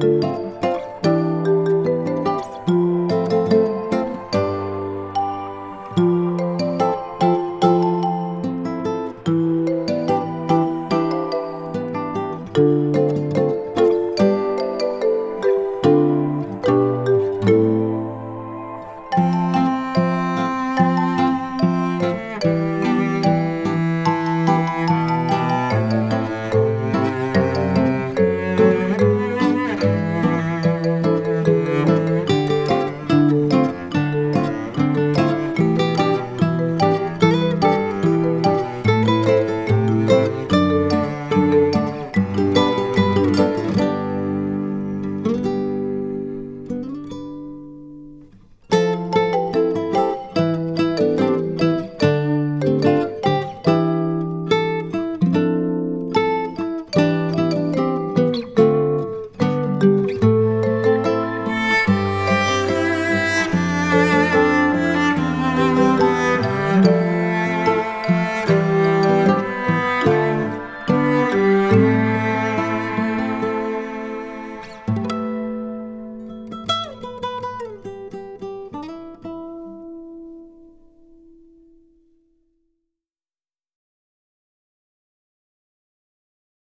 Música